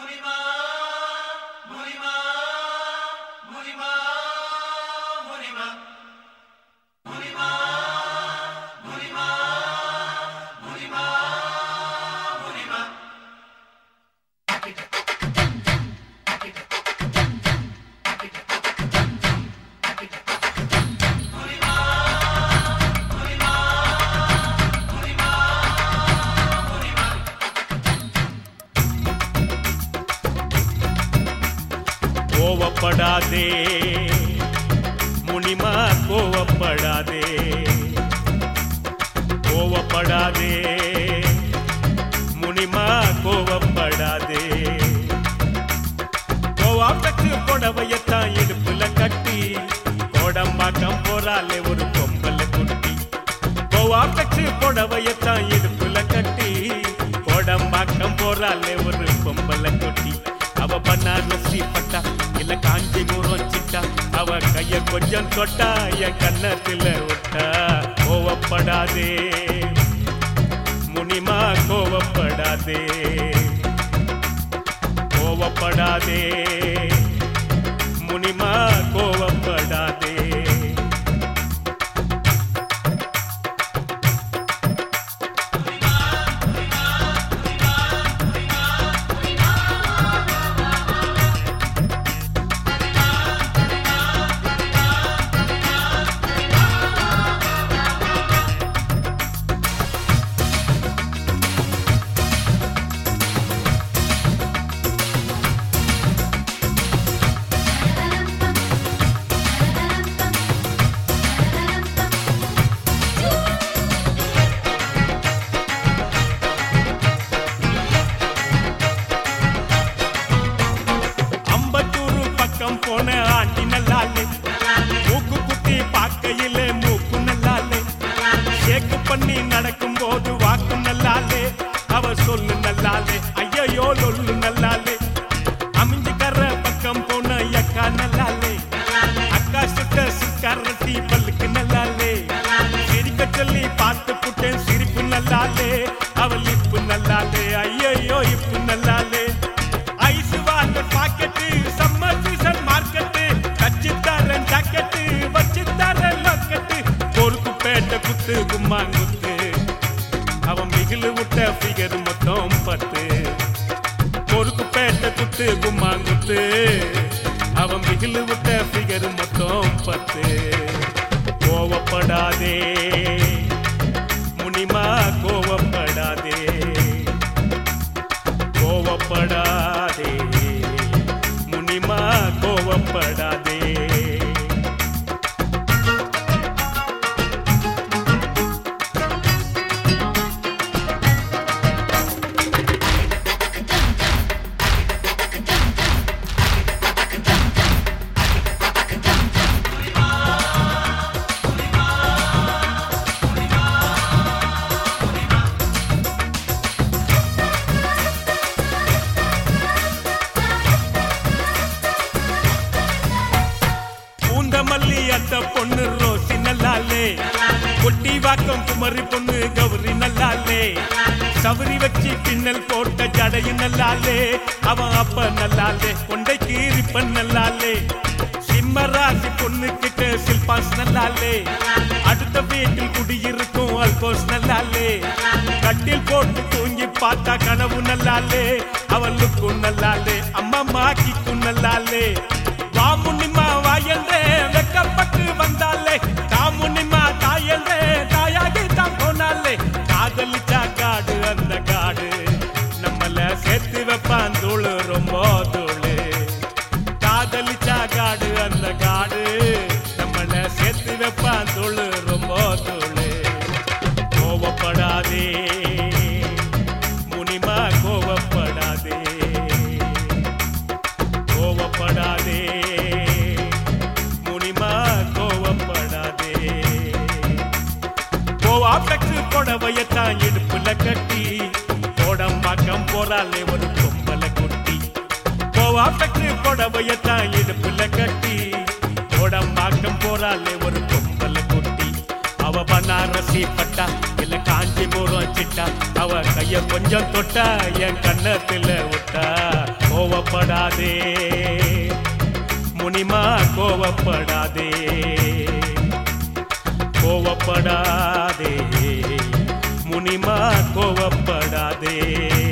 하나님은 கோவப்படாதே. முனிமா கோவப்படாதே. கோவப்படாதே. முனிமா கோவப்படாதே. கோவாப்பட்டு புடவையத்தான் இடுப்புல கட்டி கோடம்பாக்கம் போறாலே ஒரு பொம்பல குட்டி. கோவாப்பட்டு புடவையத்தான் இடுப்புல கட்டி கோடம்பாக்கம் போறாலே ஒரு கொஞ்சம் தொட்டா என் கண்ணத்தில் விட்டா கோவப்படாதே. முனிமா கோவப்படாதே. கோவப்படாதே. பக்கம் போன ஆண்டி நல்லாலே. மூக்கு குத்தி பார்க்கையிலே மூக்கு நல்லாலே. ஷேக்கு பண்ணி நடக்கும் போது வாக்கு நல்லாலே. அவ சொல்லு நல்லாலே. ஐயையோ லொல்லு நல்லாலே. அமைஞ்சுக்கற பக்கம் போன அக்கா நல்லாலே. அக்கா சுட்ட சுக்காரட்டி பல்லு குத்து அவன் மிகிலு விட்ட ஃபிகர் மொத்தம் பத்து. பொறுப்பு பேட்ட குத்து கும்மாங்குத்து அவன் மிகிலு விட்ட ஃபிகர் மொத்தம் பத்து. கோவப்படாதே. முனிமா கோவப்படாதே. கோவப்படாதே. முனிமா கோவப்படாதே. பார்த்த பொண்ணு ரோசி நல்லாலே. கொட்டி வாக்கம் குமரி பொண்ணு கௌரி நல்லாலே. சவுரி வச்சு பின்னல் போட்ட ஜடையு நல்லாலே. அவன் அப்ப நல்லாலே கொண்டை ரிப்பன் நல்லாலே. சிம்மராசி பொண்ணு கிட்ட சில்பாஸ் நல்லாலே. அடுத்த வீட்டில் குடியிருக்கும் அல்போஸ் நல்லாலே. கட்டில் போட்டு தூங்கி பார்த்தா கனவு நல்லாலே. அவளுக்கும் நல்லாலே அம்மா மாக்கிக்கும் நல்லாலே. கோடம்பாக்கம் போறாலே ஒரு பொம்பல குட்டி. கோவா பெற்று புடவையத்தான் இடுப்புல கட்டி. கோடம்பாக்கம் போறாலே ஒரு பொம்பல குட்டி. அவ பனாரசி பட்டா இல்ல காஞ்சிபுரம் சிட்டா அவ கைய கொஞ்சம் தொட்டா என் கண்ணத்துல விட்டா கோவப்படாதே. முனிமா கோவப்படாதே. கோவப்படாதே. முனிமா கோவப்படாதே.